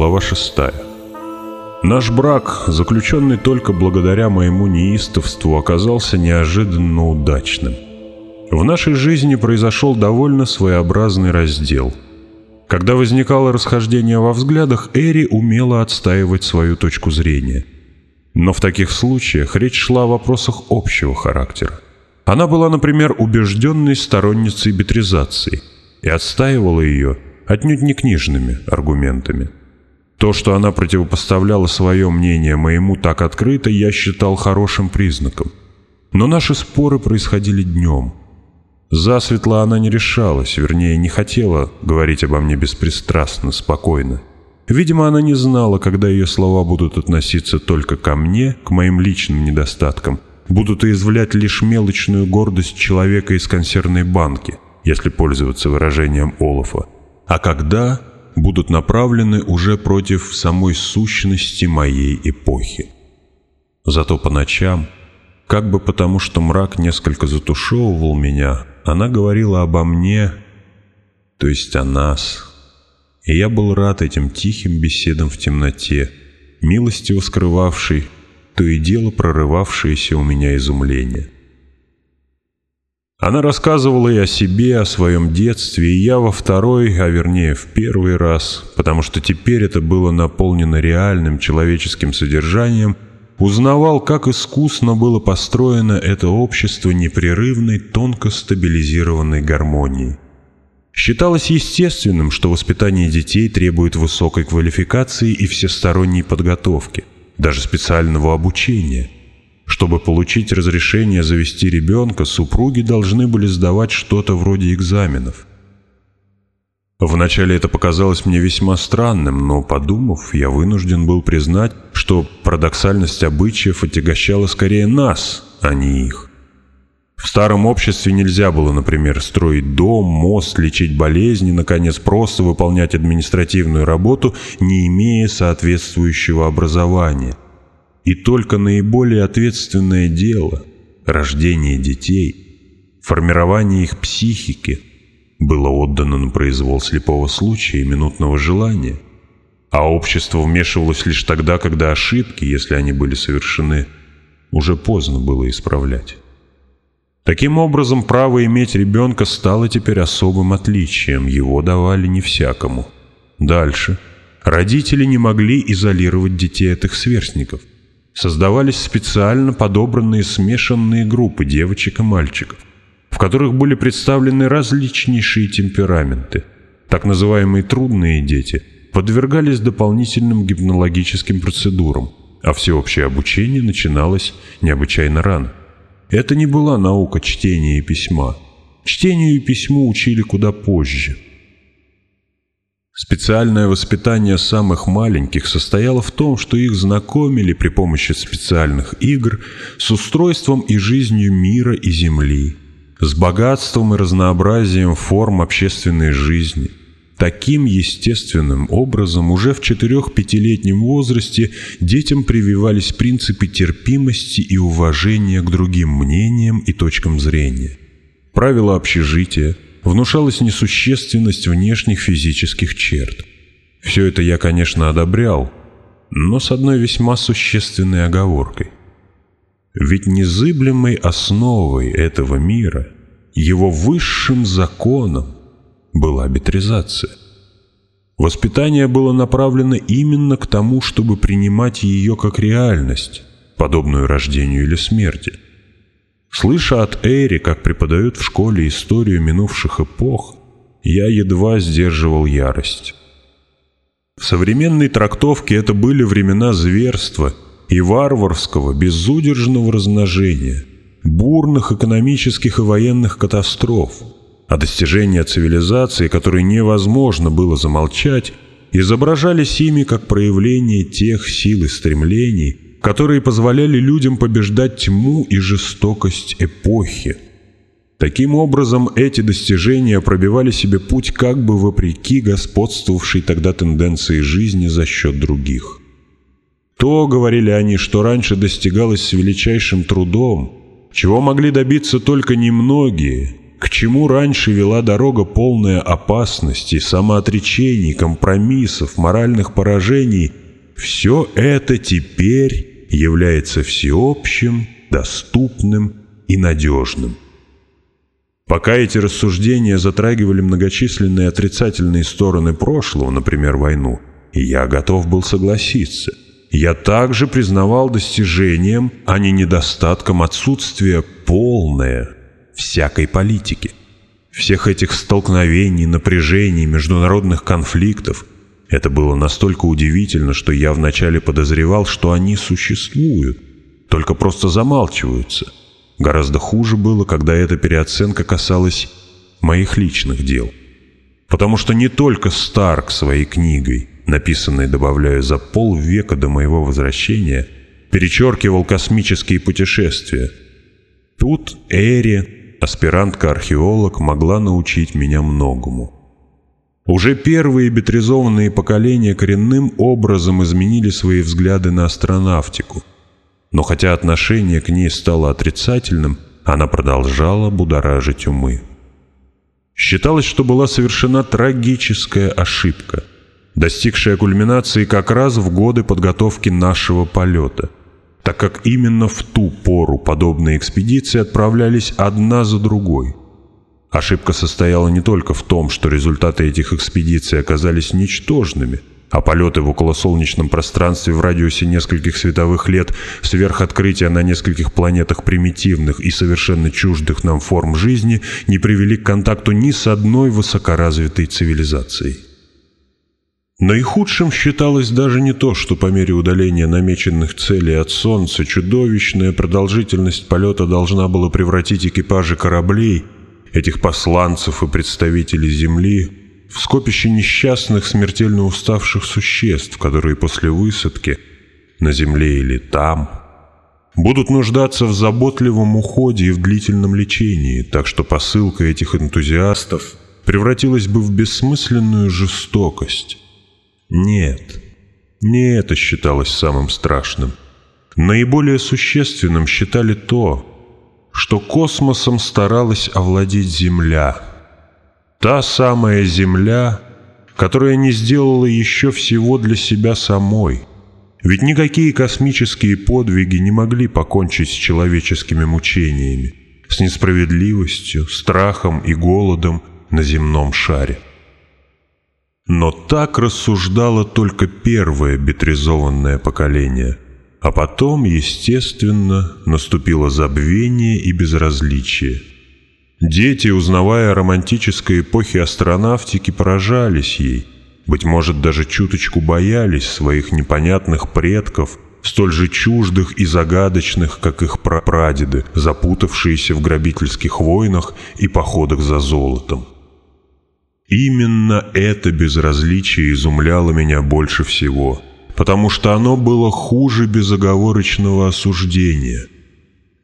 глава 6. Наш брак, заключенный только благодаря моему неистовству, оказался неожиданно удачным. В нашей жизни произошел довольно своеобразный раздел. Когда возникало расхождение во взглядах, Эри умела отстаивать свою точку зрения. Но в таких случаях речь шла о вопросах общего характера. Она была, например, убежденной сторонницей битризации и отстаивала ее отнюдь не книжными аргументами – то, что она противопоставляла свое мнение моему так открыто, я считал хорошим признаком. Но наши споры происходили днем. Засветло она не решалась, вернее, не хотела говорить обо мне беспристрастно, спокойно. Видимо, она не знала, когда ее слова будут относиться только ко мне, к моим личным недостаткам, будут извлять лишь мелочную гордость человека из консервной банки, если пользоваться выражением Олафа. А когда будут направлены уже против самой сущности моей эпохи. Зато по ночам, как бы потому, что мрак несколько затушевывал меня, она говорила обо мне, то есть о нас. И я был рад этим тихим беседам в темноте, милостиво скрывавшей, то и дело прорывавшееся у меня изумление. Она рассказывала и о себе, о своем детстве, и я во второй, а вернее в первый раз, потому что теперь это было наполнено реальным человеческим содержанием, узнавал, как искусно было построено это общество непрерывной, тонко стабилизированной гармонии. Считалось естественным, что воспитание детей требует высокой квалификации и всесторонней подготовки, даже специального обучения – чтобы получить разрешение завести ребенка, супруги должны были сдавать что-то вроде экзаменов. Вначале это показалось мне весьма странным, но, подумав, я вынужден был признать, что парадоксальность обычаев отягощала скорее нас, а не их. В старом обществе нельзя было, например, строить дом, мост, лечить болезни, наконец, просто выполнять административную работу, не имея соответствующего образования – и только наиболее ответственное дело – рождение детей, формирование их психики – было отдано на произвол слепого случая и минутного желания, а общество вмешивалось лишь тогда, когда ошибки, если они были совершены, уже поздно было исправлять. Таким образом, право иметь ребенка стало теперь особым отличием, его давали не всякому. Дальше. Родители не могли изолировать детей от их сверстников создавались специально подобранные смешанные группы девочек и мальчиков, в которых были представлены различнейшие темпераменты. Так называемые трудные дети подвергались дополнительным гипнологическим процедурам, а всеобщее обучение начиналось необычайно рано. Это не была наука чтения и письма. Чтению и письму учили куда позже – Специальное воспитание самых маленьких состояло в том, что их знакомили при помощи специальных игр с устройством и жизнью мира и земли, с богатством и разнообразием форм общественной жизни. Таким естественным образом уже в 4-5-летнем возрасте детям прививались принципы терпимости и уважения к другим мнениям и точкам зрения. Правила общежития – внушалась несущественность внешних физических черт. Все это я, конечно, одобрял, но с одной весьма существенной оговоркой. Ведь незыблемой основой этого мира, его высшим законом, была битризация. Воспитание было направлено именно к тому, чтобы принимать ее как реальность, подобную рождению или смерти – Слыша от Эри, как преподают в школе историю минувших эпох, я едва сдерживал ярость. В современной трактовке это были времена зверства и варварского, безудержного размножения, бурных экономических и военных катастроф, а достижения цивилизации, которые невозможно было замолчать, изображались ими как проявление тех сил и стремлений, которые позволяли людям побеждать тьму и жестокость эпохи. Таким образом, эти достижения пробивали себе путь как бы вопреки господствовавшей тогда тенденции жизни за счет других. То, говорили они, что раньше достигалось с величайшим трудом, чего могли добиться только немногие, к чему раньше вела дорога полная опасности, самоотречений, компромиссов, моральных поражений, все это теперь является всеобщим, доступным и надежным. Пока эти рассуждения затрагивали многочисленные отрицательные стороны прошлого, например, войну, я готов был согласиться. Я также признавал достижением, а не недостатком отсутствия полное всякой политики. Всех этих столкновений, напряжений, международных конфликтов – это было настолько удивительно, что я вначале подозревал, что они существуют, только просто замалчиваются. Гораздо хуже было, когда эта переоценка касалась моих личных дел. Потому что не только Старк своей книгой, написанной, добавляю, за полвека до моего возвращения, перечеркивал космические путешествия. Тут Эри, аспирантка-археолог, могла научить меня многому. Уже первые бетризованные поколения коренным образом изменили свои взгляды на астронавтику. Но хотя отношение к ней стало отрицательным, она продолжала будоражить умы. Считалось, что была совершена трагическая ошибка, достигшая кульминации как раз в годы подготовки нашего полета, так как именно в ту пору подобные экспедиции отправлялись одна за другой – Ошибка состояла не только в том, что результаты этих экспедиций оказались ничтожными, а полеты в околосолнечном пространстве в радиусе нескольких световых лет, сверхоткрытия на нескольких планетах примитивных и совершенно чуждых нам форм жизни не привели к контакту ни с одной высокоразвитой цивилизацией. Но и худшим считалось даже не то, что по мере удаления намеченных целей от Солнца чудовищная продолжительность полета должна была превратить экипажи кораблей – этих посланцев и представителей Земли, в скопище несчастных, смертельно уставших существ, которые после высадки, на Земле или там, будут нуждаться в заботливом уходе и в длительном лечении, так что посылка этих энтузиастов превратилась бы в бессмысленную жестокость. Нет, не это считалось самым страшным. Наиболее существенным считали то, что космосом старалась овладеть Земля. Та самая Земля, которая не сделала еще всего для себя самой. Ведь никакие космические подвиги не могли покончить с человеческими мучениями, с несправедливостью, страхом и голодом на земном шаре. Но так рассуждало только первое бетризованное поколение – а потом, естественно, наступило забвение и безразличие. Дети, узнавая о романтической эпохе астронавтики, поражались ей, быть может, даже чуточку боялись своих непонятных предков, столь же чуждых и загадочных, как их прапрадеды, запутавшиеся в грабительских войнах и походах за золотом. Именно это безразличие изумляло меня больше всего – потому что оно было хуже безоговорочного осуждения.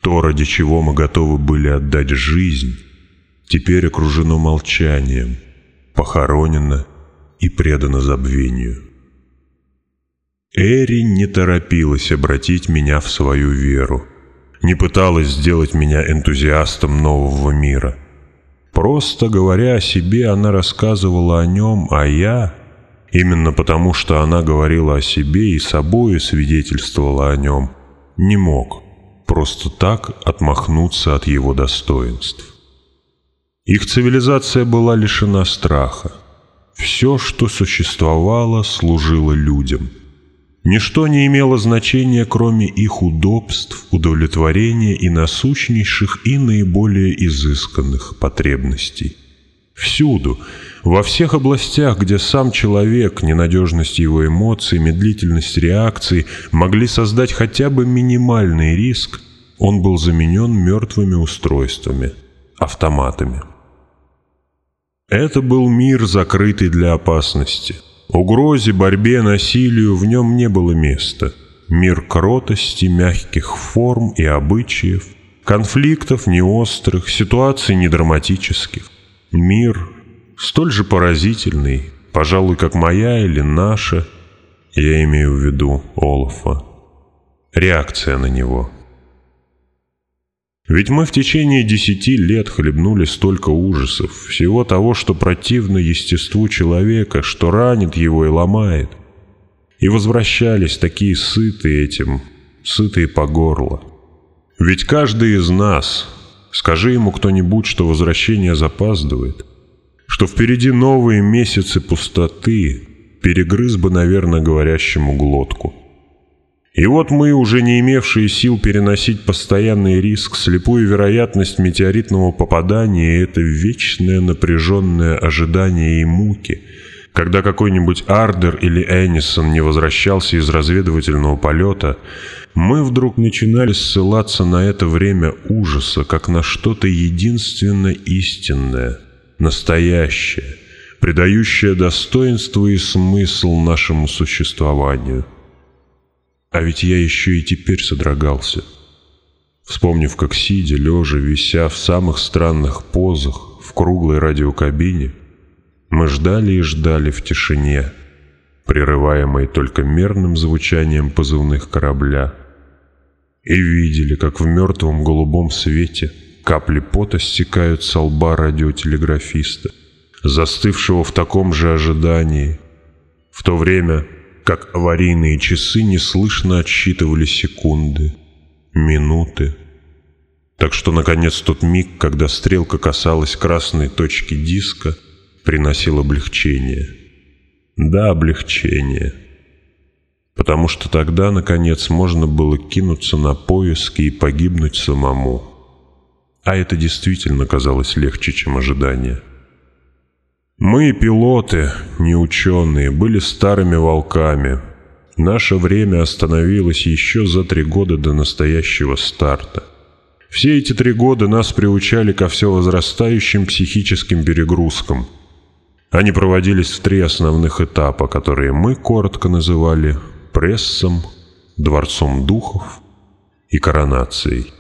То, ради чего мы готовы были отдать жизнь, теперь окружено молчанием, похоронено и предано забвению. Эри не торопилась обратить меня в свою веру, не пыталась сделать меня энтузиастом нового мира. Просто говоря о себе, она рассказывала о нем, а я, Именно потому, что она говорила о себе и собой и свидетельствовала о нем, не мог просто так отмахнуться от его достоинств. Их цивилизация была лишена страха. Все, что существовало, служило людям. Ничто не имело значения, кроме их удобств, удовлетворения и насущнейших и наиболее изысканных потребностей. Всюду, во всех областях, где сам человек, ненадежность его эмоций, медлительность реакции могли создать хотя бы минимальный риск, он был заменен мертвыми устройствами, автоматами. Это был мир, закрытый для опасности. Угрозе, борьбе, насилию в нем не было места. Мир кротости, мягких форм и обычаев, конфликтов неострых, ситуаций недраматических. Мир, столь же поразительный, пожалуй, как моя или наша, я имею в виду Олафа. Реакция на него. Ведь мы в течение десяти лет хлебнули столько ужасов, всего того, что противно естеству человека, что ранит его и ломает. И возвращались такие сытые этим, сытые по горло. Ведь каждый из нас, Скажи ему кто-нибудь, что возвращение запаздывает, что впереди новые месяцы пустоты, перегрыз бы, наверное, говорящему глотку. И вот мы, уже не имевшие сил переносить постоянный риск, слепую вероятность метеоритного попадания и это вечное напряженное ожидание и муки, когда какой-нибудь Ардер или Эннисон не возвращался из разведывательного полета, мы вдруг начинали ссылаться на это время ужаса как на что-то единственно истинное, настоящее, придающее достоинство и смысл нашему существованию. А ведь я еще и теперь содрогался. Вспомнив, как сидя, лежа, вися в самых странных позах, в круглой радиокабине, мы ждали и ждали в тишине, прерываемой только мерным звучанием позывных корабля — и видели, как в мертвом голубом свете капли пота стекают со лба радиотелеграфиста, застывшего в таком же ожидании, в то время как аварийные часы неслышно отсчитывали секунды, минуты. Так что, наконец, тот миг, когда стрелка касалась красной точки диска, приносил облегчение. Да, облегчение потому что тогда, наконец, можно было кинуться на поиски и погибнуть самому. А это действительно казалось легче, чем ожидание. Мы, пилоты, не ученые, были старыми волками. Наше время остановилось еще за три года до настоящего старта. Все эти три года нас приучали ко все возрастающим психическим перегрузкам. Они проводились в три основных этапа, которые мы коротко называли прессом, дворцом духов и коронацией.